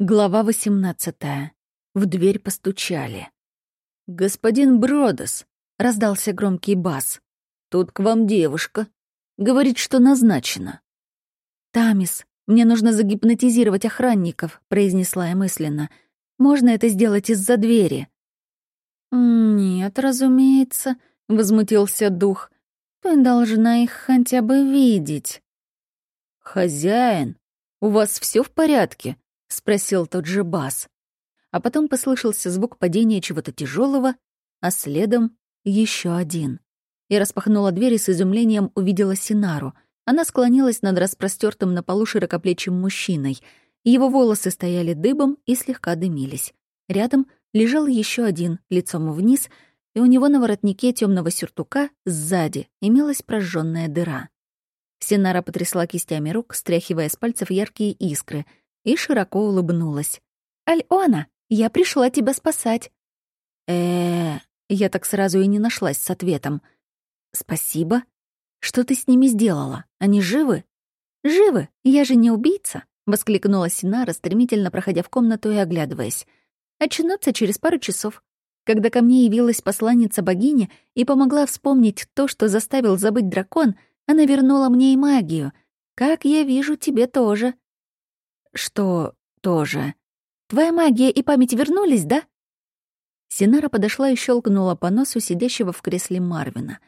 Глава 18. В дверь постучали. «Господин Бродос», — раздался громкий бас, — «тут к вам девушка. Говорит, что назначена». «Тамис, мне нужно загипнотизировать охранников», — произнесла я мысленно. «Можно это сделать из-за двери?» «Нет, разумеется», — возмутился дух. «Ты должна их хотя бы видеть». «Хозяин, у вас все в порядке?» — спросил тот же бас. А потом послышался звук падения чего-то тяжелого, а следом еще один. Я распахнула дверь и с изумлением увидела Синару. Она склонилась над распростертым на полу широкоплечим мужчиной. Его волосы стояли дыбом и слегка дымились. Рядом лежал еще один, лицом вниз, и у него на воротнике темного сюртука сзади имелась прожженная дыра. Синара потрясла кистями рук, стряхивая с пальцев яркие искры — и широко улыбнулась. «Альона, я пришла тебя спасать». э я так сразу и не нашлась с ответом. «Спасибо. Что ты с ними сделала? Они живы?» «Живы? Я же не убийца», — воскликнула Синара, стремительно проходя в комнату и оглядываясь. «Очнуться через пару часов. Когда ко мне явилась посланница богини и помогла вспомнить то, что заставил забыть дракон, она вернула мне и магию. Как я вижу, тебе тоже. «Что тоже? Твоя магия и память вернулись, да?» Синара подошла и щелкнула по носу сидящего в кресле Марвина,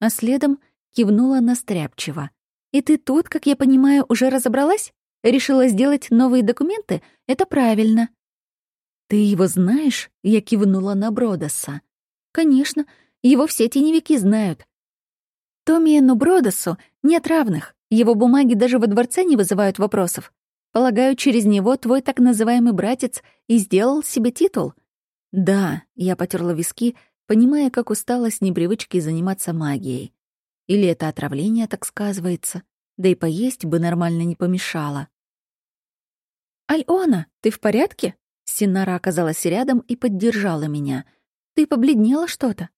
а следом кивнула на Стряпчева. «И ты тут, как я понимаю, уже разобралась? Решила сделать новые документы? Это правильно». «Ты его знаешь?» — я кивнула на Бродоса. «Конечно, его все теневики знают. Томиену Бродосу нет равных. Его бумаги даже во дворце не вызывают вопросов. Полагаю, через него твой так называемый братец и сделал себе титул? Да, я потерла виски, понимая, как устала с непривычки заниматься магией. Или это отравление так сказывается? Да и поесть бы нормально не помешало. «Альона, ты в порядке?» Синара оказалась рядом и поддержала меня. «Ты побледнела что-то?»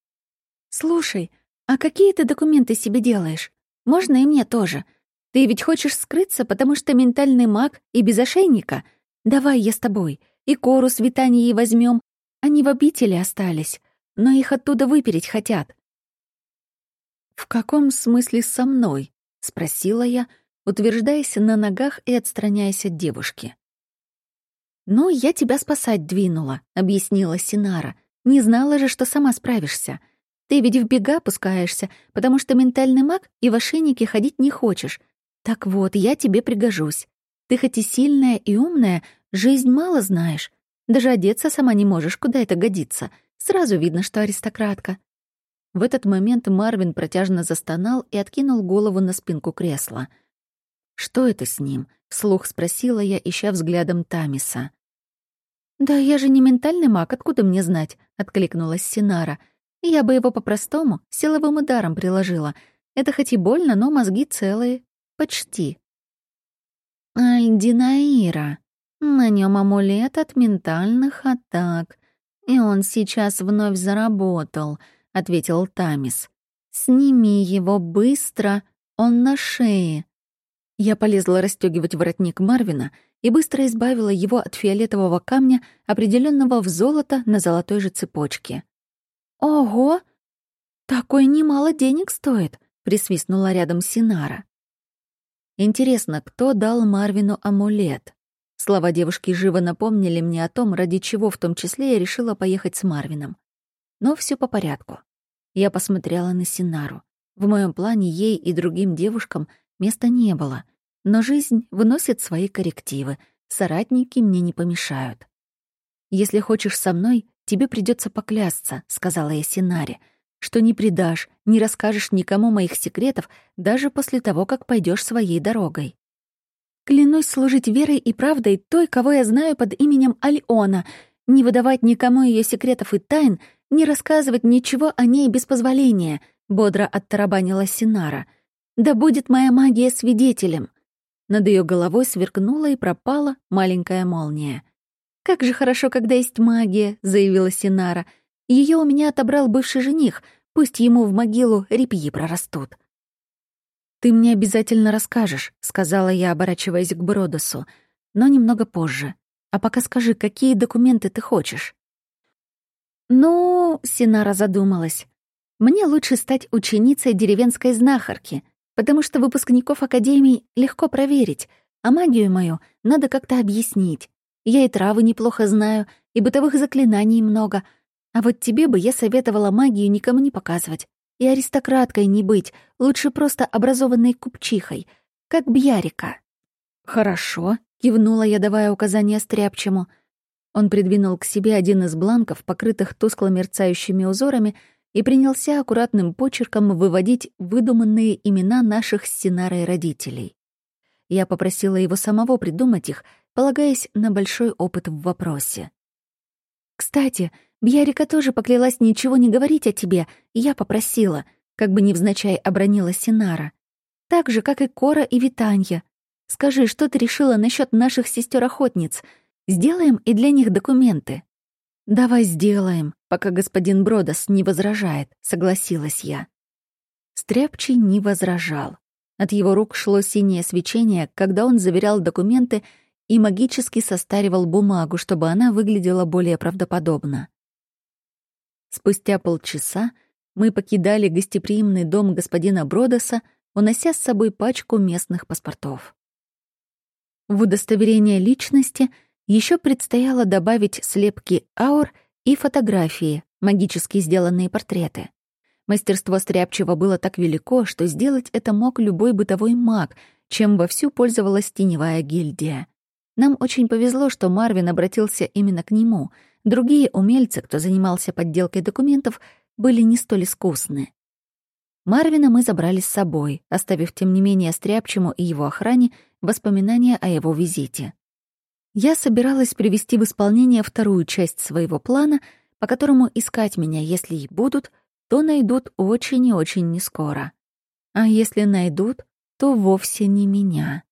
«Слушай, а какие ты документы себе делаешь? Можно и мне тоже. Ты ведь хочешь скрыться, потому что ментальный маг и без ошейника? Давай я с тобой. И Кору с Витанией возьмем. Они в обители остались, но их оттуда выпереть хотят». «В каком смысле со мной?» — спросила я, утверждаясь на ногах и отстраняясь от девушки. «Ну, я тебя спасать двинула», — объяснила Синара. «Не знала же, что сама справишься. Ты ведь в бега пускаешься, потому что ментальный маг и в ошейнике ходить не хочешь, так вот, я тебе пригожусь. Ты хоть и сильная и умная, жизнь мало знаешь. Даже одеться сама не можешь, куда это годится. Сразу видно, что аристократка. В этот момент Марвин протяжно застонал и откинул голову на спинку кресла. «Что это с ним?» — вслух спросила я, ища взглядом Тамиса. «Да я же не ментальный маг, откуда мне знать?» — откликнулась Синара. «Я бы его по-простому, силовым ударом приложила. Это хоть и больно, но мозги целые, Почти. Альдинаира. На нем амулет от ментальных атак. И он сейчас вновь заработал, ответил Тамис. Сними его быстро, он на шее. Я полезла расстегивать воротник Марвина и быстро избавила его от фиолетового камня, определенного в золото на золотой же цепочке. «Ого! Такой немало денег стоит!» — присвистнула рядом Синара. Интересно, кто дал Марвину амулет? Слова девушки живо напомнили мне о том, ради чего в том числе я решила поехать с Марвином. Но все по порядку. Я посмотрела на Синару. В моем плане ей и другим девушкам места не было. Но жизнь выносит свои коррективы. Соратники мне не помешают. «Если хочешь со мной, тебе придется поклясться», — сказала я Синаре — что не предашь, не расскажешь никому моих секретов даже после того, как пойдешь своей дорогой. Клянусь служить верой и правдой той, кого я знаю под именем Альона, не выдавать никому ее секретов и тайн, не рассказывать ничего о ней без позволения, бодро оттарабанила Синара. Да будет моя магия свидетелем. Над ее головой сверкнула и пропала маленькая молния. «Как же хорошо, когда есть магия», — заявила Синара — ее у меня отобрал бывший жених, пусть ему в могилу репьи прорастут. «Ты мне обязательно расскажешь», — сказала я, оборачиваясь к Бродосу, но немного позже. А пока скажи, какие документы ты хочешь?» «Ну...» — Синара задумалась. «Мне лучше стать ученицей деревенской знахарки, потому что выпускников академий легко проверить, а магию мою надо как-то объяснить. Я и травы неплохо знаю, и бытовых заклинаний много. А вот тебе бы я советовала магию никому не показывать. И аристократкой не быть, лучше просто образованной купчихой, как Бьярика». «Хорошо», — кивнула я, давая указание стряпчему. Он придвинул к себе один из бланков, покрытых тускло мерцающими узорами, и принялся аккуратным почерком выводить выдуманные имена наших с Синарой родителей. Я попросила его самого придумать их, полагаясь на большой опыт в вопросе. «Кстати, Бьярика тоже поклялась ничего не говорить о тебе, я попросила», как бы невзначай обронила Синара. «Так же, как и Кора и Витанья. Скажи, что ты решила насчет наших сестер-охотниц? Сделаем и для них документы». «Давай сделаем, пока господин Бродос не возражает», — согласилась я. Стряпчий не возражал. От его рук шло синее свечение, когда он заверял документы и магически состаривал бумагу, чтобы она выглядела более правдоподобно. Спустя полчаса мы покидали гостеприимный дом господина Бродоса, унося с собой пачку местных паспортов. В удостоверение личности еще предстояло добавить слепки аур и фотографии, магически сделанные портреты. Мастерство Стряпчего было так велико, что сделать это мог любой бытовой маг, чем вовсю пользовалась теневая гильдия. Нам очень повезло, что Марвин обратился именно к нему. Другие умельцы, кто занимался подделкой документов, были не столь искусны. Марвина мы забрали с собой, оставив, тем не менее, Стряпчему и его охране воспоминания о его визите. Я собиралась привести в исполнение вторую часть своего плана, по которому искать меня, если и будут, то найдут очень и очень нескоро. А если найдут, то вовсе не меня.